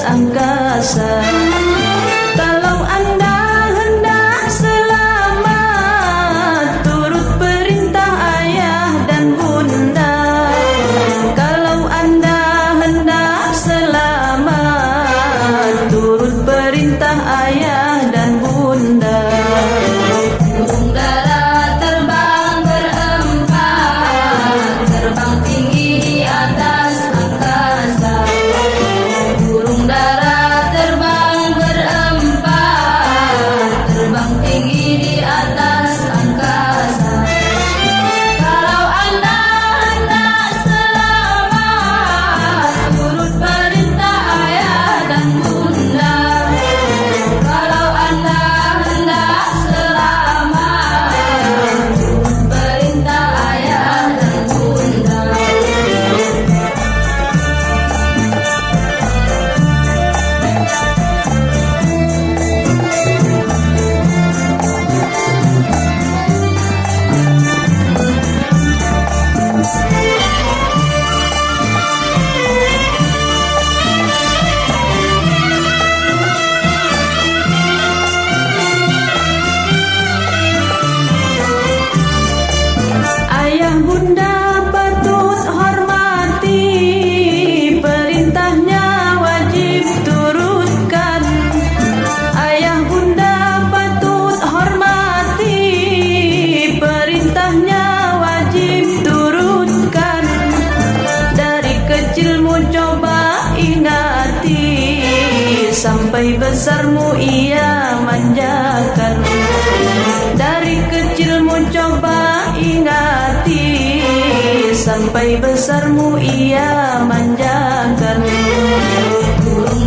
angkasa. coba ingati Sampai besarmu ia manjakan. Dari kecilmu coba ingati Sampai besarmu ia manjakan. Burung